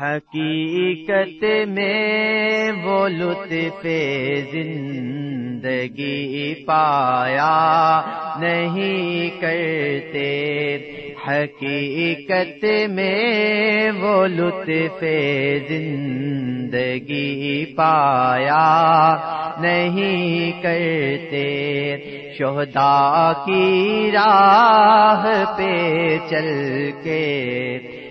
حقیقت میں وہ لطف زندگی پایا نہیں کرتے۔ حقیقت میں وہ لطف زندگی پایا نہیں کرتے۔ شہدا کی راہ پہ چل کے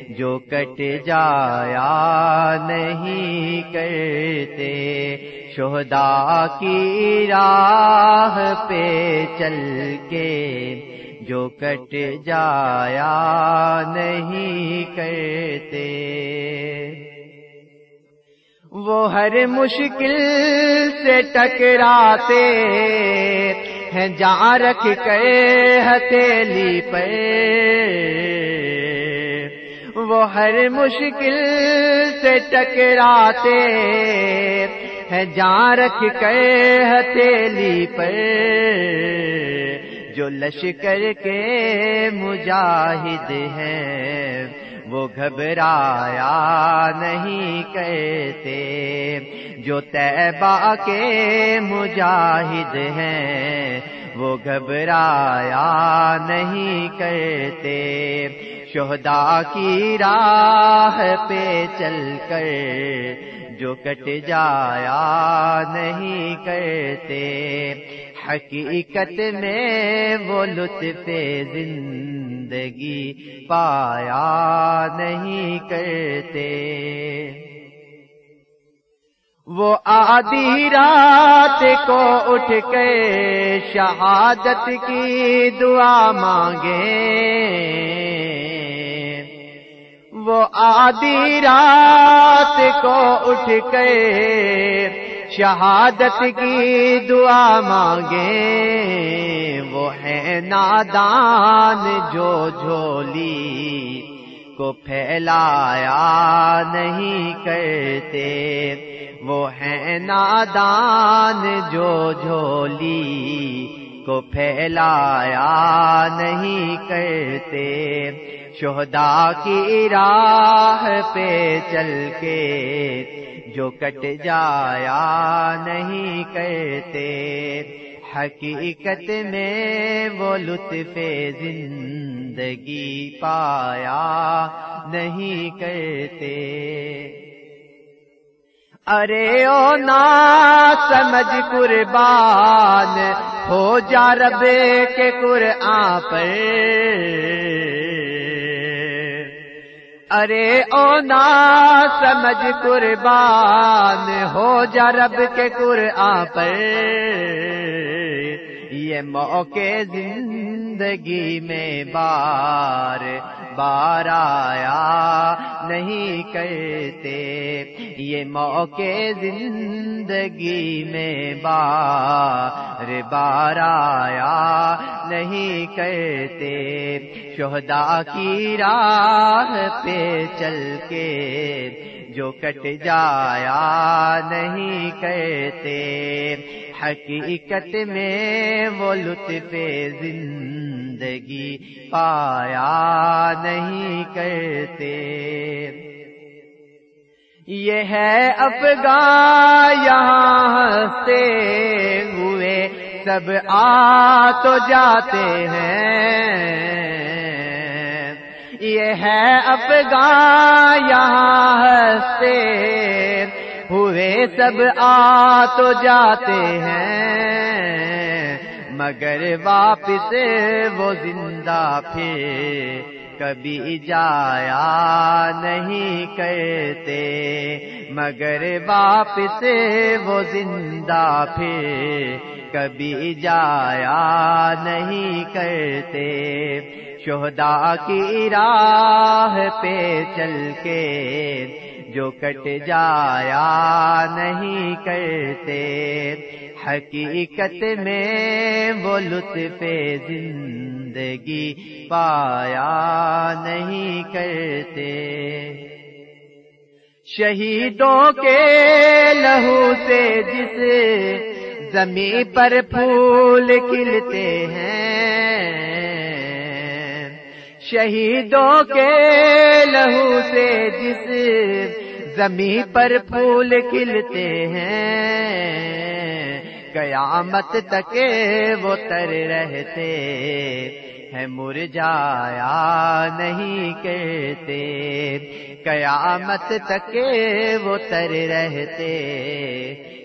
جو کٹ جایا نہیں کرتے شہدا کی راہ پہ چل کے جو کٹ جایا نہیں کرتے۔ وہ ہر مشکل سے ٹکراتے ہیں جا رکھ کر ہتیلی پر۔ وہ ہر مشکل سے ٹکراتے ہیں جان رکھ کے ہتیلی پر، جو لشکر کے مجاہد ہیں۔ وہ گھبرایا نہیں کہتے۔ جو تیبا کے مجاہد ہیں، وہ گھبرایا نہیں کہتے۔ شہدا کی راہ پہ چل کر جو کٹ جایا نہیں کرتے حقیقت میں وہ لطف زندگی زندگی پایا نہیں کرتے۔ وہ آدھی رات کو اٹھ کے شہادت کی دعا مانگے وہ آدھی رات کو اٹھ کے شہادت کی دعا مانگے، وہ ہے نادان جو جھولی کو پھیلایا نہیں کرتے۔ وہ ہے نادان جو جھولی کو پھیلایا نہیں کرتے۔ شہدا کی راہ پہ چل کے جو کٹ جایا نہیں کرتے۔ حقیقت میں وہ لطف زندگی پایا نہیں کرتے۔ ارے او نا سمجھ قربان۔ ہو جا ربے کے قرآن پر۔ ارے او نا، سمجھ قربان، ہو جا رب کے قرآن پر۔ یہ موقع زندگی میں بار بار آیا نہیں کرتے۔ یہ موقع زندگی میں بار بار آیا نہیں کرتے۔ شہدا کی راہ پہ چل کے جو کٹ جایا نہیں کہتے حقیقت میں وہ لطف زندگی زندگی پایا نہیں کرتے۔ یہ ہے افغان یہاں ہنستے ہوئے، سب آ تو جاتے ہیں۔ یہ ہے افغان یہاں ہنستے ہوئے، سب آ تو جاتے ہیں۔ مگر واپس وہ زندہ پھر کبھی جایا نہیں کرتے مگر واپس وہ زندہ پھر کبھی جایا نہیں کرتے شہدا کی راہ پہ چل کے جو کٹ جایا نہیں کرتے، حقیقت میں وہ لطف زندگی پایا نہیں کرتے۔ شہیدوں کے لہو سے جس زمین پر پھول کھلتے ہیں، شہیدوں کے لہو سے جس زمین پر پھول کھلتے ہیں۔ قیامت تک وہ تر رہتے ہے مرجایا نہیں کہتے۔ قیامت تک وہ تر رہتے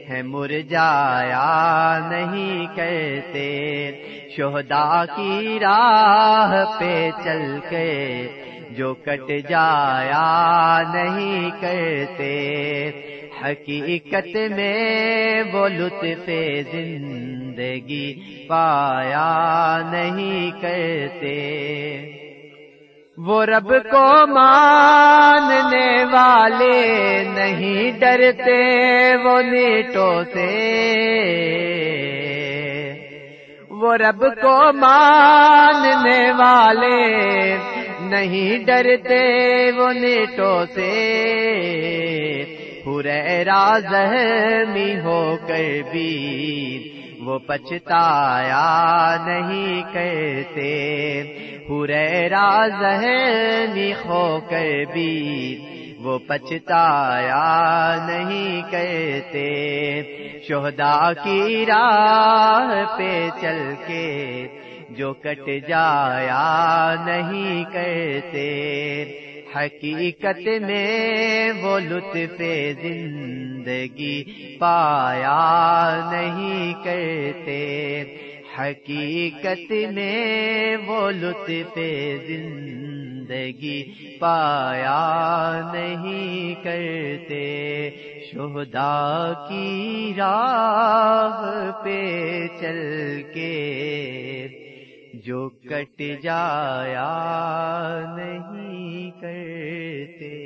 ہیں۔ مرجایا نہیں کہتے۔ شہدا کی راہ پہ چل کے جو کٹ جایا نہیں کہتے حقیقت میں وہ لطف زندگی پایا نہیں کرتے۔ وہ رب کو ماننے والے نہیں ڈرتے، وہ نیٹوں سے۔ وہ رب کو ماننے والے نہیں ڈرتے وہ نیٹوں سے۔ زہمی ہو کر بھی وہ پچھتایا نہیں کرتے۔ پورا زہمی ہو کر بھی وہ پچھتایا نہیں کرتے۔ شہدا کی راہ پہ چل کے جو کٹ جایا نہیں کرتے حقیقت میں وہ لطف زندگی پایا نہیں کرتے حقیقت میں وہ لطف زندگی پایا نہیں کرتے شہدا کی راہ پہ چل کے جو کٹ جایا نہیں کرتے